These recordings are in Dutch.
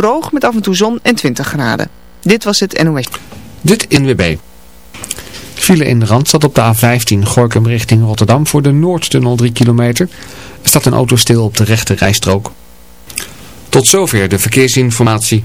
droog met af en toe zon en 20 graden. Dit was het NOS. Dit in WB. File in de Randstad op de A15 Gorkum richting Rotterdam voor de Noordtunnel 3 kilometer. Er staat een auto stil op de rechte rijstrook. Tot zover de verkeersinformatie.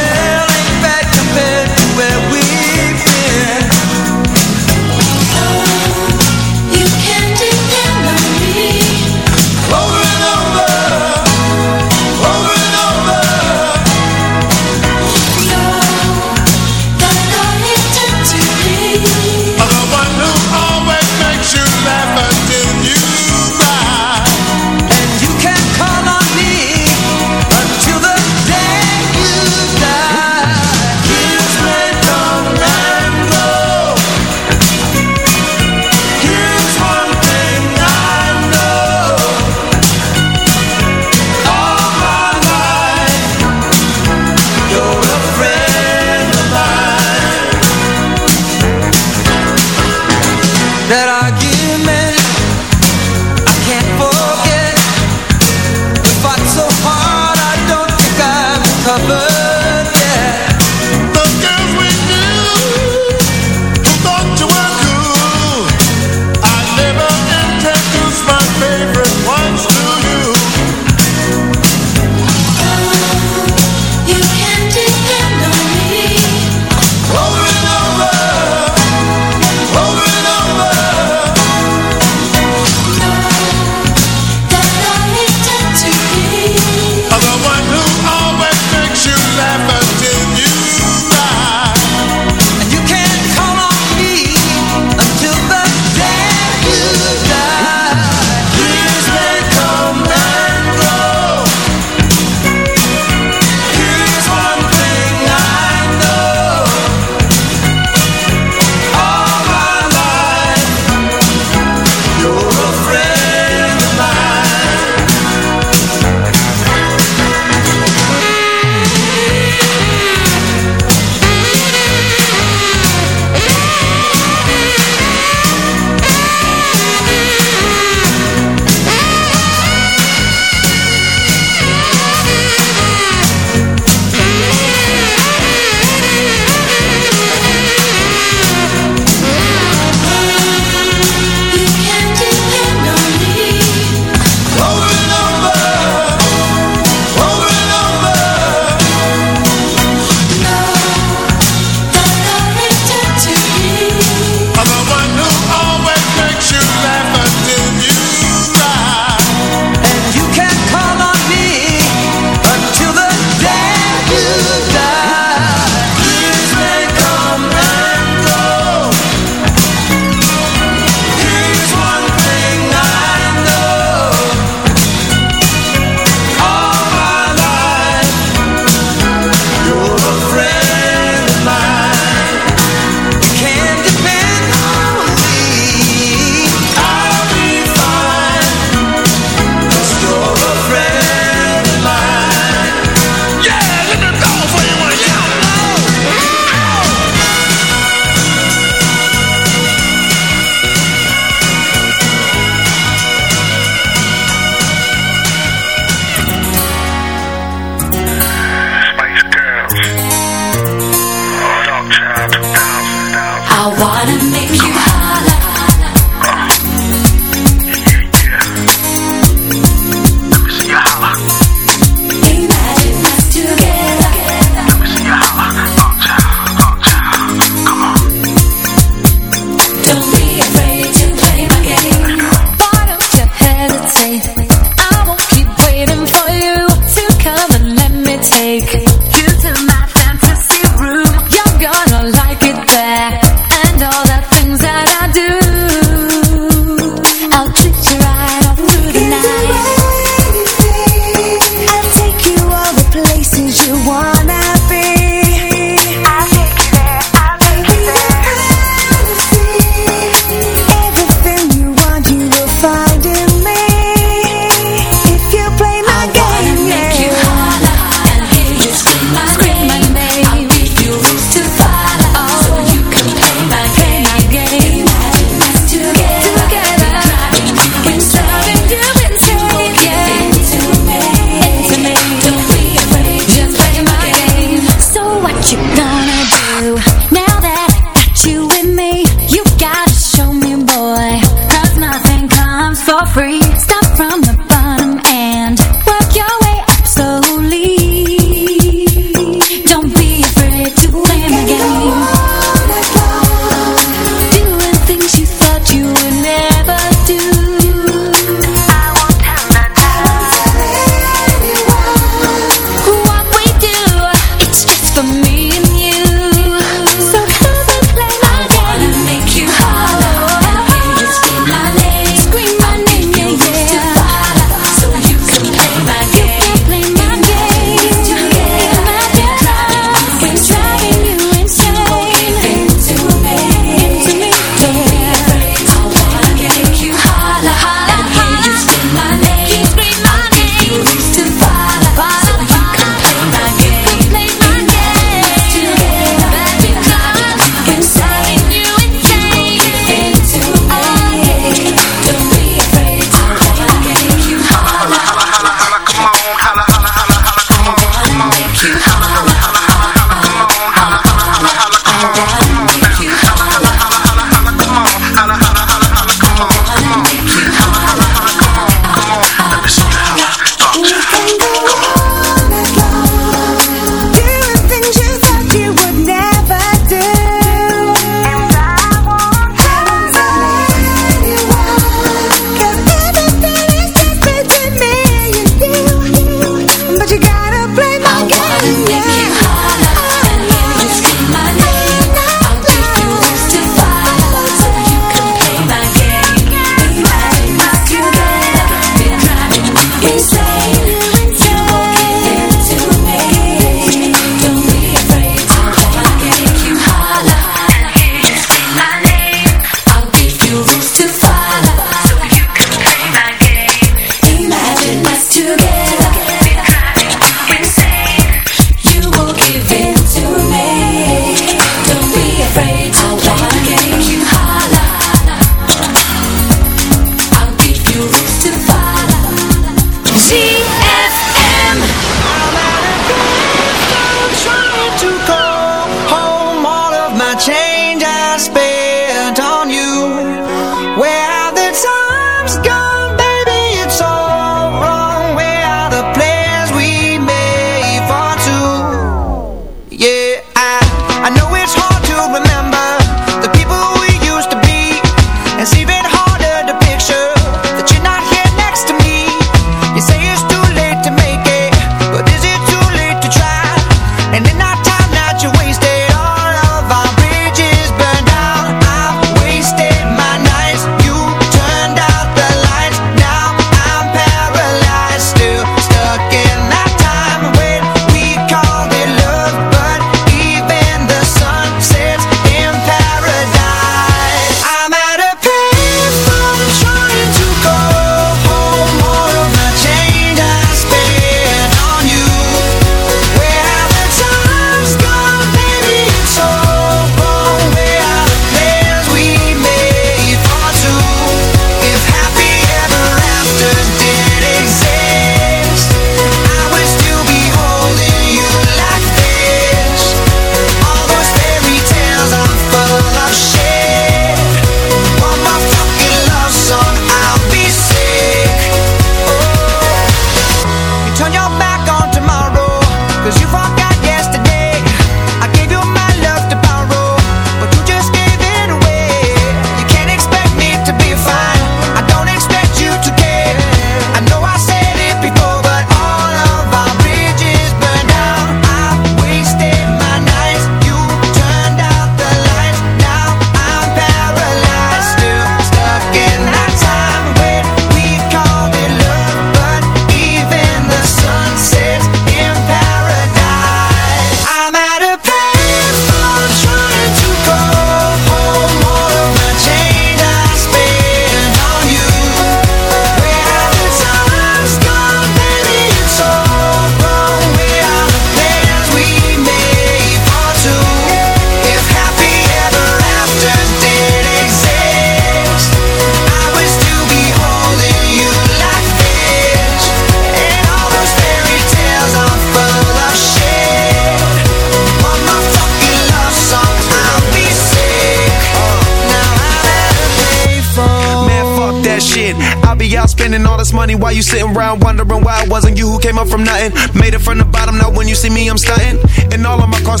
Why you sitting around wondering why it wasn't you who came up from nothing? Made it from the bottom, now when you see me, I'm stunting. And all of my cars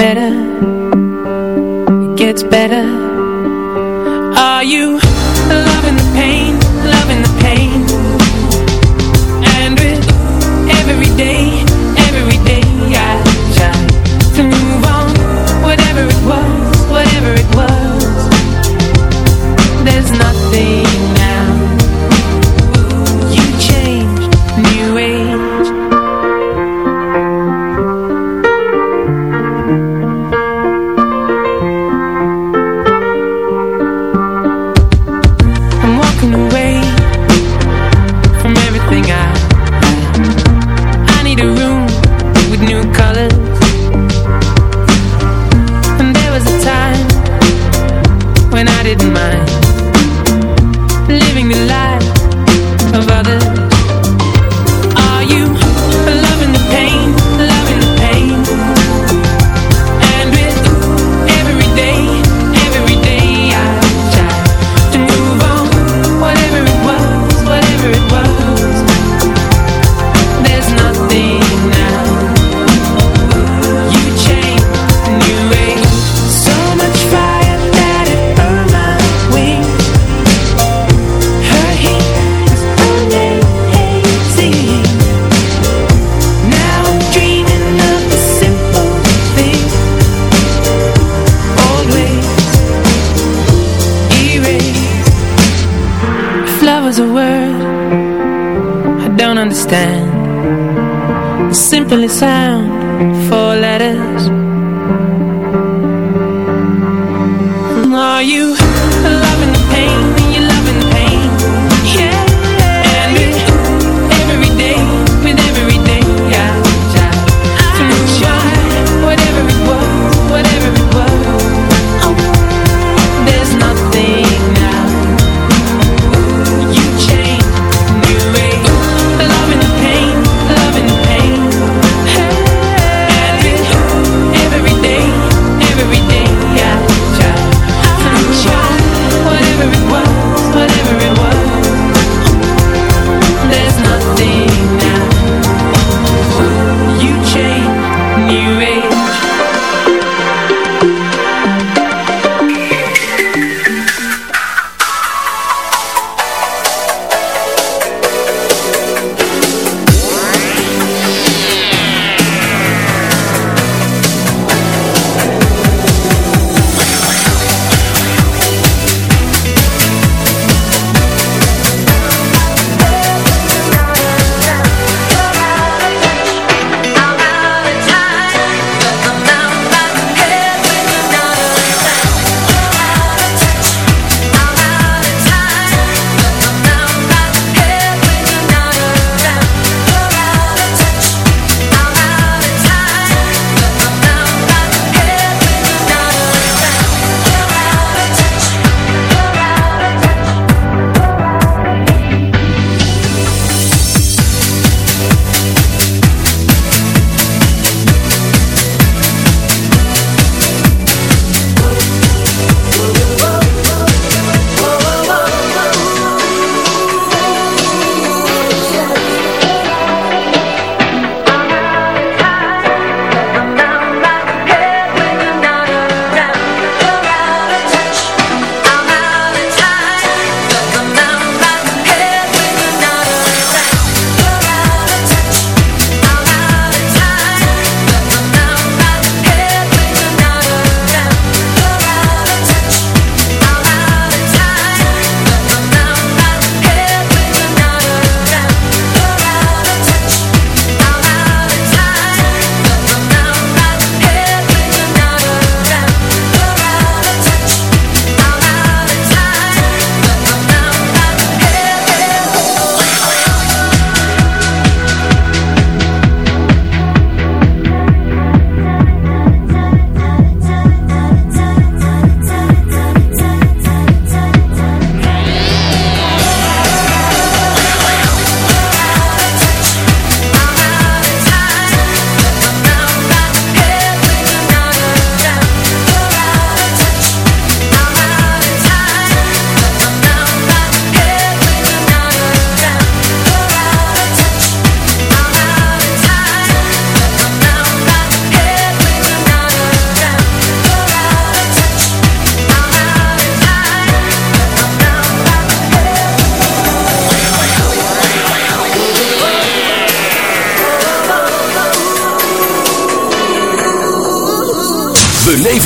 Better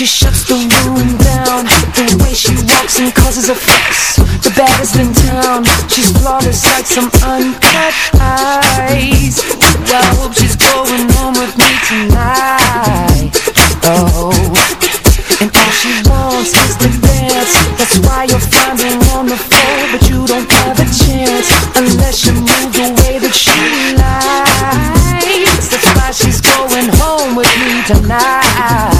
She shuts the room down. The way she walks and causes a fuss The baddest in town She's flawless like some uncut eyes. Ooh, I hope she's going home with me tonight. Oh. And all she wants is to dance. That's why you'll find her on the floor But you don't have a chance. Unless you move the way that she likes. That's why she's going home with me tonight.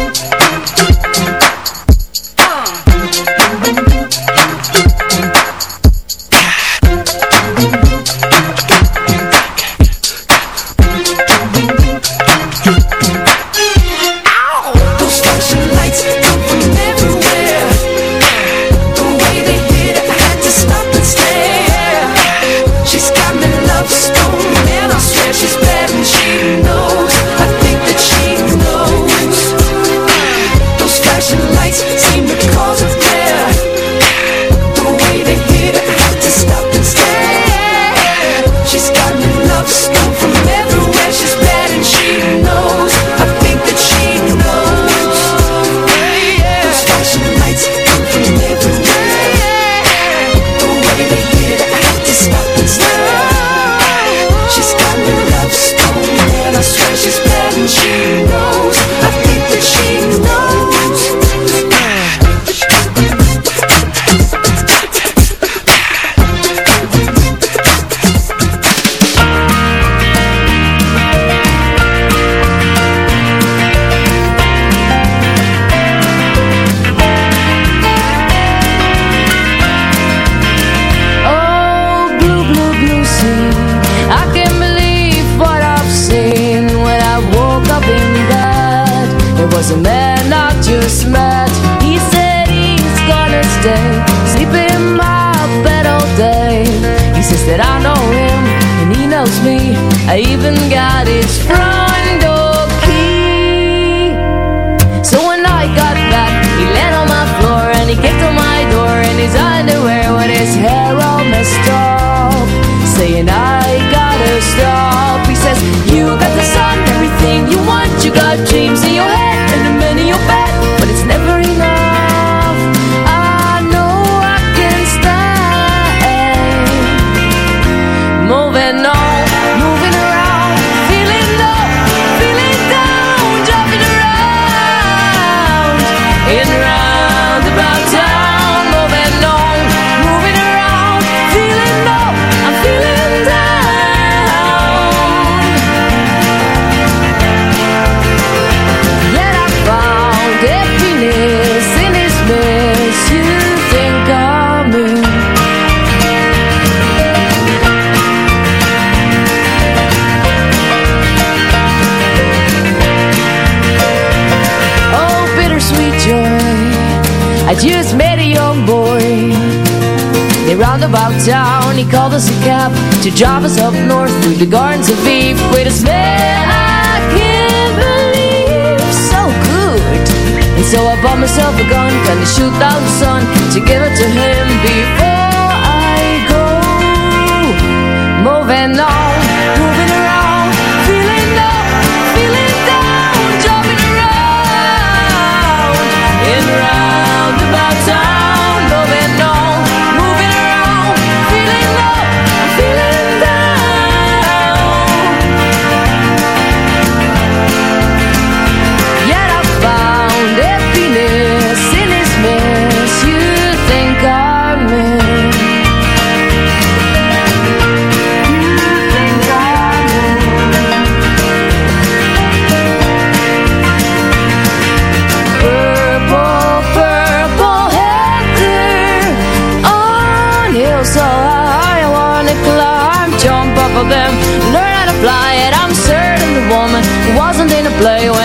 To Java's up north through the gardens of Eve. Wait a smell I can't believe So good. And so I bought myself a gun Gonna shoot out the sun To give it to him before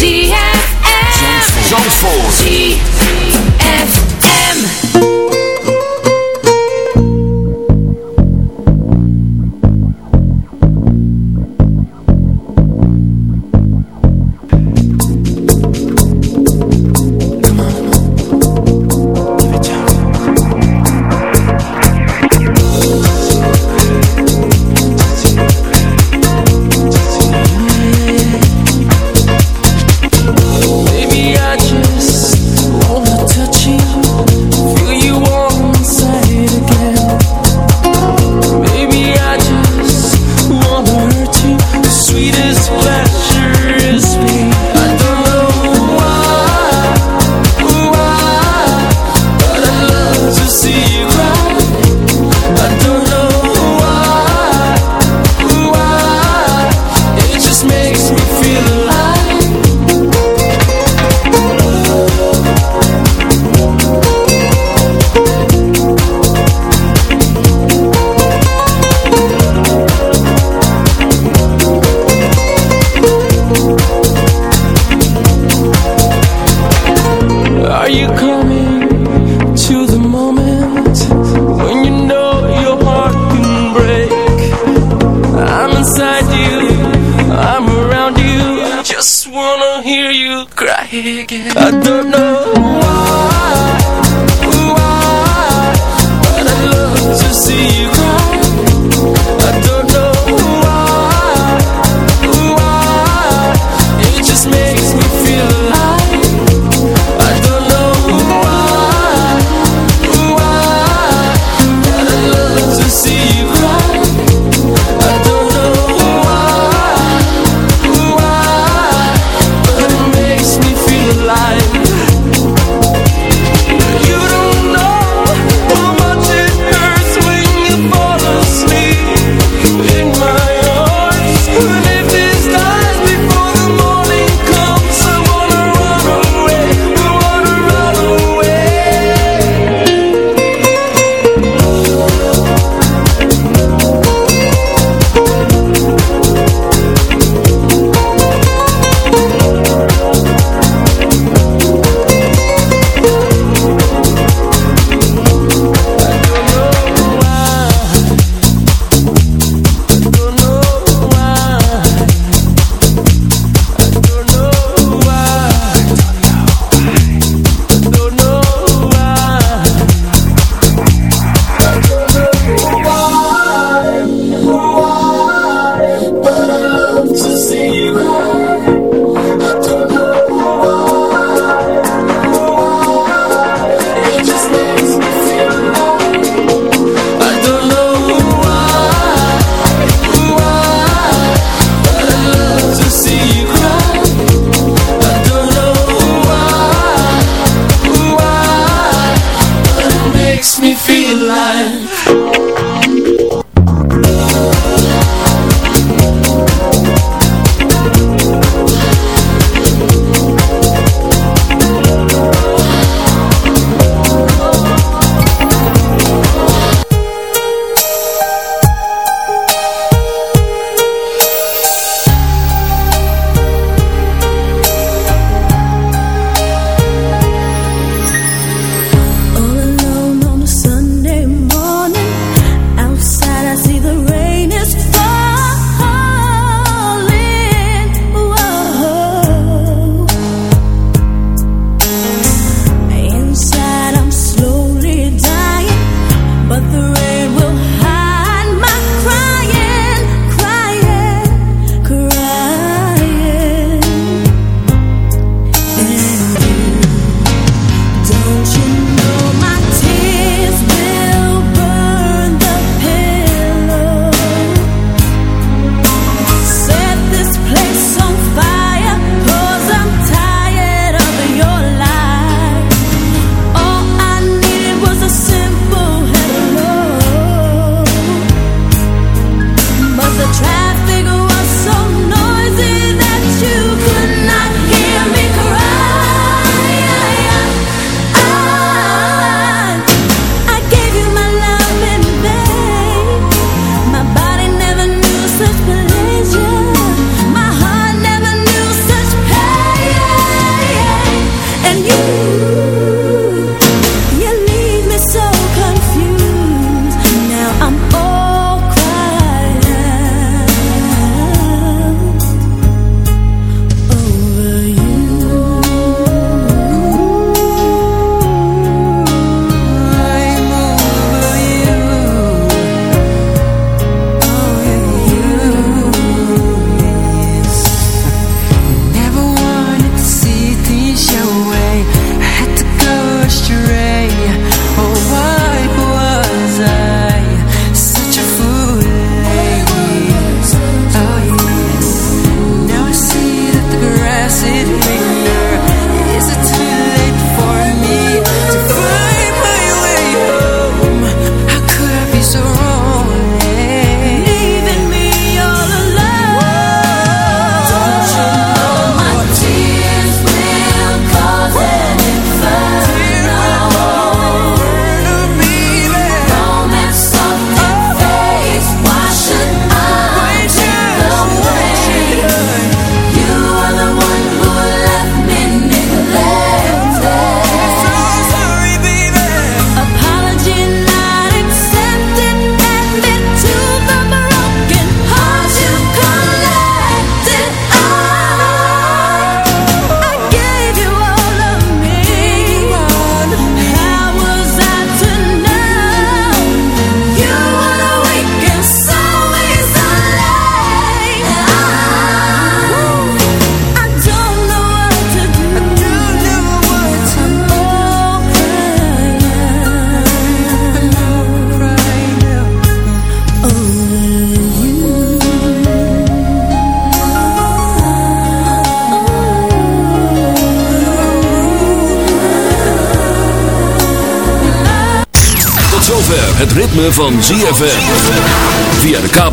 ZFM. Zandvoort.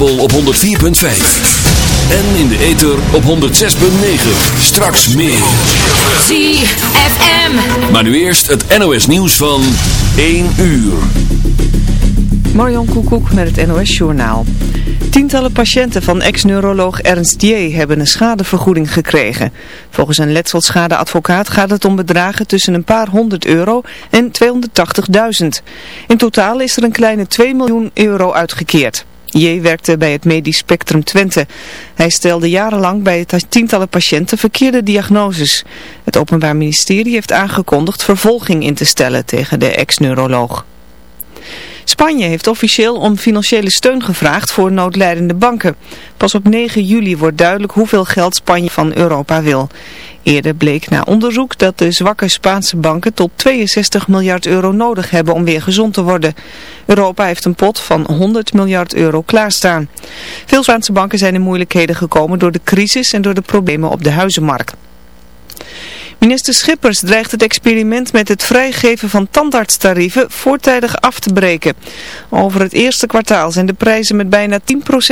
Kabel op 104.5. En in de ether op 106.9. Straks meer. ZFM. Maar nu eerst het NOS nieuws van 1 uur. Marion Koekoek met het NOS Journaal. Tientallen patiënten van ex-neuroloog Ernst J. hebben een schadevergoeding gekregen. Volgens een letselschadeadvocaat gaat het om bedragen tussen een paar honderd euro en 280.000. In totaal is er een kleine 2 miljoen euro uitgekeerd. J. werkte bij het Medisch Spectrum Twente. Hij stelde jarenlang bij tientallen patiënten verkeerde diagnoses. Het Openbaar Ministerie heeft aangekondigd vervolging in te stellen tegen de ex-neuroloog. Spanje heeft officieel om financiële steun gevraagd voor noodlijdende banken. Pas op 9 juli wordt duidelijk hoeveel geld Spanje van Europa wil. Eerder bleek na onderzoek dat de zwakke Spaanse banken tot 62 miljard euro nodig hebben om weer gezond te worden. Europa heeft een pot van 100 miljard euro klaarstaan. Veel Spaanse banken zijn in moeilijkheden gekomen door de crisis en door de problemen op de huizenmarkt. Minister Schippers dreigt het experiment met het vrijgeven van tandartstarieven voortijdig af te breken. Over het eerste kwartaal zijn de prijzen met bijna 10%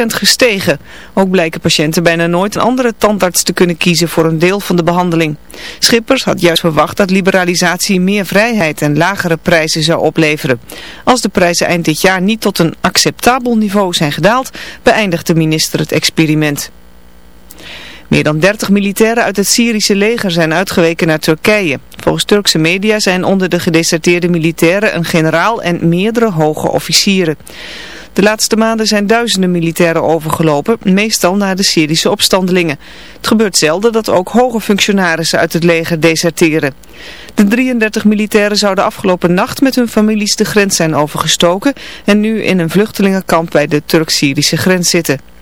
gestegen. Ook blijken patiënten bijna nooit een andere tandarts te kunnen kiezen voor een deel van de behandeling. Schippers had juist verwacht dat liberalisatie meer vrijheid en lagere prijzen zou opleveren. Als de prijzen eind dit jaar niet tot een acceptabel niveau zijn gedaald, beëindigt de minister het experiment. Meer dan 30 militairen uit het Syrische leger zijn uitgeweken naar Turkije. Volgens Turkse media zijn onder de gedeserteerde militairen een generaal en meerdere hoge officieren. De laatste maanden zijn duizenden militairen overgelopen, meestal naar de Syrische opstandelingen. Het gebeurt zelden dat ook hoge functionarissen uit het leger deserteren. De 33 militairen zouden afgelopen nacht met hun families de grens zijn overgestoken en nu in een vluchtelingenkamp bij de Turk-Syrische grens zitten.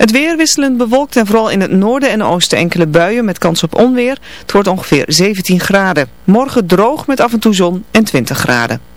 Het weer wisselend bewolkt en vooral in het noorden en oosten enkele buien met kans op onweer. Het wordt ongeveer 17 graden. Morgen droog met af en toe zon en 20 graden.